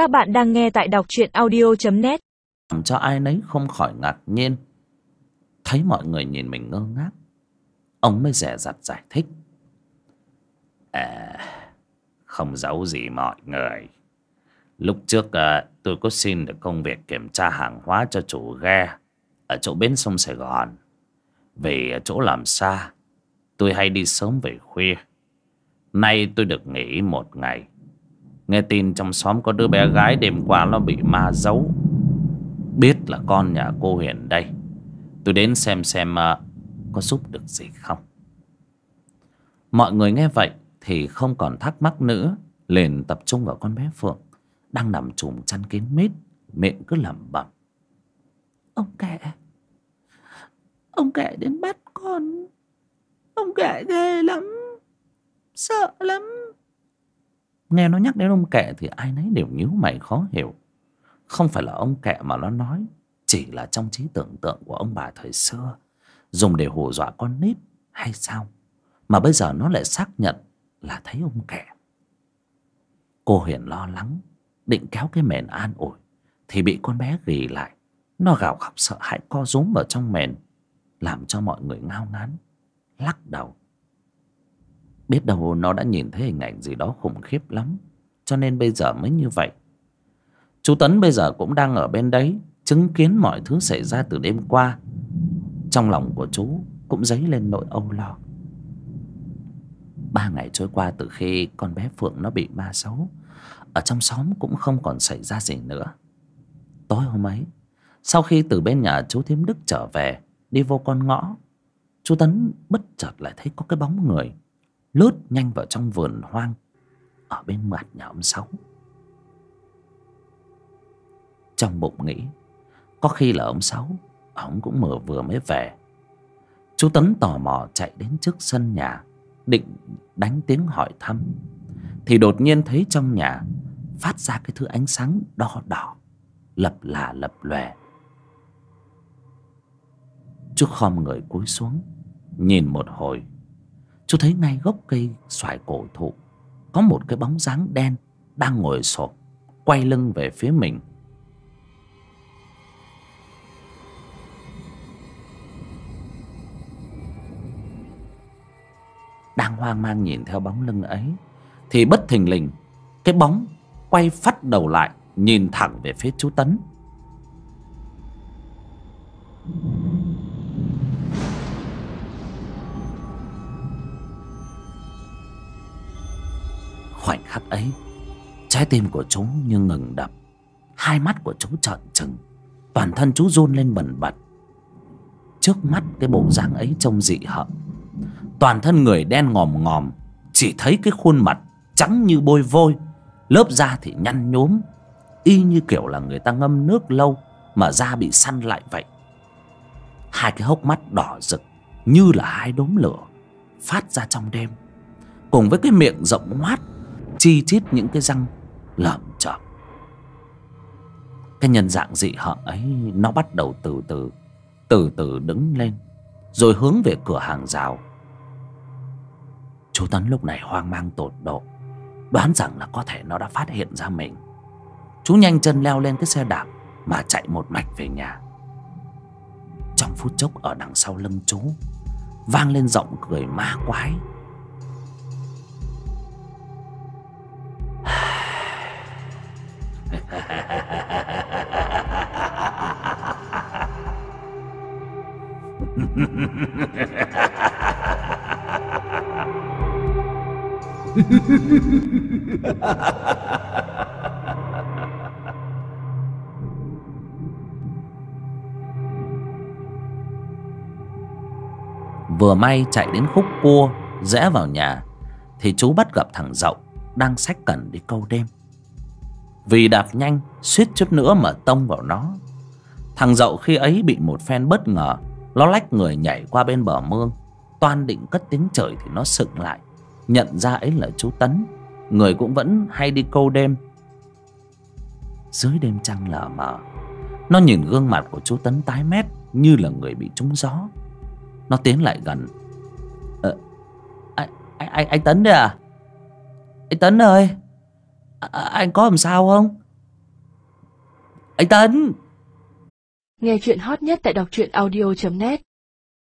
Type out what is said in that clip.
Các bạn đang nghe tại đọc truyện audio.net làm cho ai nấy không khỏi ngạc nhiên. Thấy mọi người nhìn mình ngơ ngác. Ông mới rẻ rặt giải thích. À không giấu gì mọi người. Lúc trước à, tôi có xin được công việc kiểm tra hàng hóa cho chủ ghe ở chỗ bến sông sài gòn. Vì chỗ làm xa tôi hay đi sớm về khuya. Nay tôi được nghỉ một ngày nghe tin trong xóm có đứa bé gái đêm qua nó bị ma giấu. Biết là con nhà cô Huyền đây. Tôi đến xem xem uh, có giúp được gì không. Mọi người nghe vậy thì không còn thắc mắc nữa. Liền tập trung vào con bé Phượng đang nằm trùm chăn kín mít miệng cứ lẩm bẩm. Ông kệ Ông kệ đến bắt con. Ông kệ ghê lắm Sợ lắm nghe nó nhắc đến ông kệ thì ai nấy đều nhíu mày khó hiểu. Không phải là ông kệ mà nó nói, chỉ là trong trí tưởng tượng của ông bà thời xưa. Dùng để hù dọa con nít hay sao? Mà bây giờ nó lại xác nhận là thấy ông kệ. Cô huyền lo lắng, định kéo cái mền an ủi, thì bị con bé gỉ lại. Nó gào khóc sợ hãi co rúm vào trong mền, làm cho mọi người ngao ngán, lắc đầu biết đâu nó đã nhìn thấy hình ảnh gì đó khủng khiếp lắm. Cho nên bây giờ mới như vậy. Chú tấn bây giờ cũng đang ở bên đấy, chứng kiến mọi thứ xảy ra từ đêm qua. Trong lòng của chú cũng dấy lên nỗi âu lo. Ba ngày trôi qua từ khi con bé phượng nó bị ma xấu, ở trong xóm cũng không còn xảy ra gì nữa. Tối hôm ấy, sau khi từ bên nhà chú Thiếm đức trở về, đi vô con ngõ, chú tấn bất chợt lại thấy có cái bóng người lướt nhanh vào trong vườn hoang ở bên mặt nhà ông sáu. Trong bụng nghĩ, có khi là ông sáu ông cũng mở vừa mới về. Chú tấn tò mò chạy đến trước sân nhà, định đánh tiếng hỏi thăm, thì đột nhiên thấy trong nhà phát ra cái thứ ánh sáng đỏ đỏ, lập là lập lòe. Chú khom người cúi xuống, nhìn một hồi chú thấy ngay gốc cây xoài cổ thụ, có một cái bóng dáng đen đang ngồi sộp quay lưng về phía mình. Đang hoang mang nhìn theo bóng lưng ấy, thì bất thình lình, cái bóng quay phát đầu lại, nhìn thẳng về phía chú tấn. Khoảnh khắc ấy. Trái tim của chú như ngừng đập. Hai mắt của chú trợn trừng. Toàn thân chú run lên bần bật. Trước mắt cái bộ dáng ấy trông dị hợm. Toàn thân người đen ngòm ngòm, chỉ thấy cái khuôn mặt trắng như bôi vôi. Lớp da thì nhăn nhốm y như kiểu là người ta ngâm nước lâu mà da bị săn lại vậy. Hai cái hốc mắt đỏ rực, như là hai đốm lửa, phát ra trong đêm. Cùng với cái miệng rộng ngoát chi chít những cái răng lởm chởm. Cái nhân dạng dị hợm ấy, nó bắt đầu từ từ từ từ đứng lên, rồi hướng về cửa hàng rào. Chú tấn lúc này hoang mang tột độ, đoán rằng là có thể nó đã phát hiện ra mình. Chú nhanh chân leo lên cái xe đạp mà chạy một mạch về nhà. Trong phút chốc ở đằng sau lưng chú, vang lên giọng cười ma quái. Vừa may chạy đến khúc cua, rẽ vào nhà, thì chú bắt gặp thằng dậu đang sách cần đi câu đêm vì đạp nhanh suýt chút nữa mà tông vào nó. Thằng dậu khi ấy bị một phen bất ngờ nó lách người nhảy qua bên bờ mương. Toan định cất tiếng trời thì nó sững lại. Nhận ra ấy là chú tấn. Người cũng vẫn hay đi câu đêm. Dưới đêm trăng lờ mờ nó nhìn gương mặt của chú tấn tái mét như là người bị trúng gió. Nó tiến lại gần. Ờ, anh, anh, anh, anh tấn đây à? Anh tấn ơi! À, anh có làm sao không? Anh tấn! Nghe chuyện hot nhất tại đọc truyện audio .net.